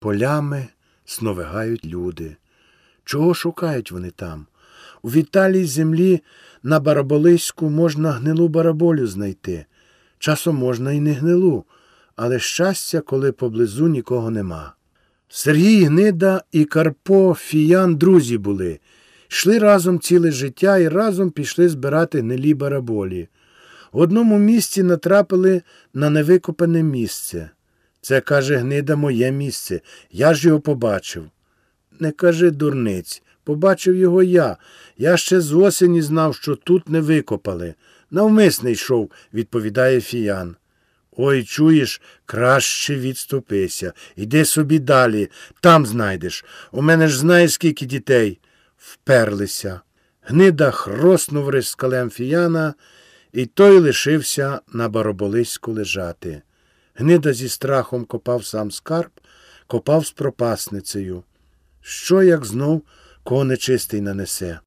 Полями сновигають люди. Чого шукають вони там? У віталій землі на бараболиську можна гнилу бараболю знайти. Часом можна і не гнилу, але щастя, коли поблизу нікого нема. Сергій Гнида і Карпо Фіян друзі були. Йшли разом ціле життя і разом пішли збирати гнилі бараболі. В одному місці натрапили на невикопане місце. Це, каже, гнида, моє місце. Я ж його побачив. Не кажи, дурниць, побачив його я. Я ще з осені знав, що тут не викопали. Навмисне йшов, відповідає фіян. Ой, чуєш, краще відступися. Іди собі далі, там знайдеш. У мене ж знаєш, скільки дітей. Вперлися. Гнида хроснув рискалем фіяна, і той лишився на бароболиську лежати. Гнида зі страхом копав сам скарб, копав з пропасницею. Що, як знов кого нечистий нанесе?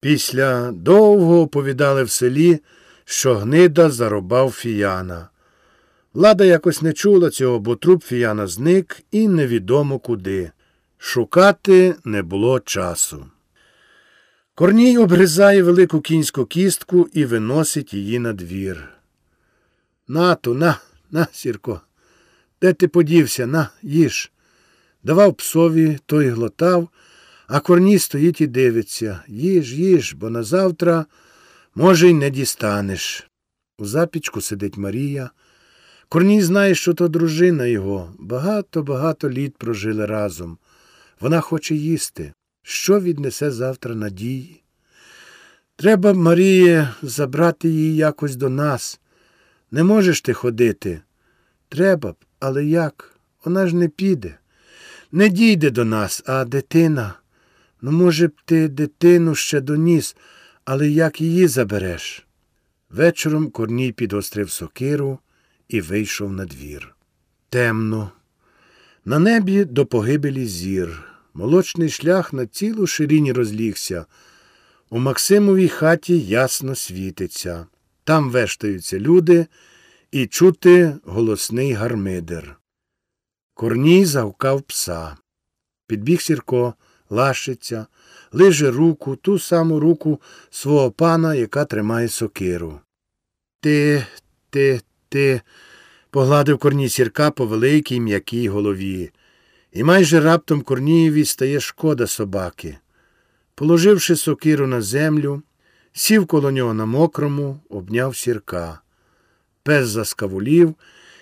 Після довго оповідали в селі, що гнида зарубав фіяна. Влада якось не чула цього, бо труп фіяна зник і невідомо куди. Шукати не було часу. Корній обгризає велику кінську кістку і виносить її на двір. Нату, на, на, Сірко, де ти подівся, на, їж. Давав псові, той глотав, а корній стоїть і дивиться. Їж, їж, бо назавтра, може, й не дістанеш. У запічку сидить Марія. Корній знає, що то дружина його. Багато-багато літ прожили разом. Вона хоче їсти. Що віднесе завтра надії? Треба, Маріє, забрати її якось до нас. Не можеш ти ходити? Треба б, але як? Вона ж не піде. Не дійде до нас, а дитина. Ну, може б, ти дитину ще доніс, але як її забереш? Вечором Корній підострив сокиру і вийшов на двір. Темно. На небі до погибелі зір. Молочний шлях на цілу ширині розлігся. У Максимовій хаті ясно світиться. Там вештаються люди і чути голосний гармидер. Корній завкав пса. Підбіг Сірко, лашиться, лиже руку, ту саму руку свого пана, яка тримає сокиру. Ти, ти, ти, погладив корній сірка по великій м'якій голові. І майже раптом Корнієві стає шкода собаки. Положивши сокиру на землю, сів коло нього на мокрому, обняв сірка. Пес заскавулів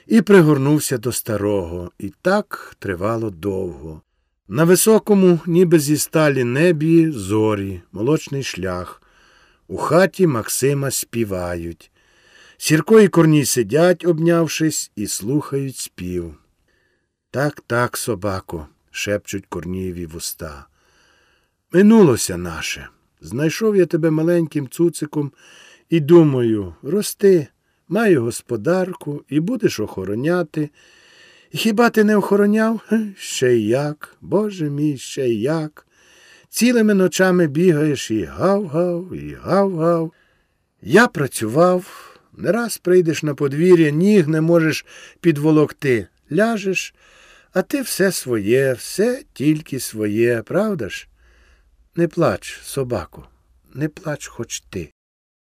і пригорнувся до старого. І так тривало довго. На високому, ніби зі сталі небі, зорі, молочний шлях. У хаті Максима співають. Сірко і корній сидять, обнявшись, і слухають спів. Так, так, собако, шепчуть Корнієві вуста. Минулося наше. Знайшов я тебе маленьким цуциком і думаю, рости, маю господарку і будеш охороняти. І хіба ти не охороняв? Ще й як, Боже мій, ще й як. Цілими ночами бігаєш і гав-гав, і гав-гав. Я працював, не раз прийдеш на подвір'я, ніг не можеш підволокти. Ляжеш, а ти все своє, все тільки своє, правда ж? Не плач, собако, не плач хоч ти.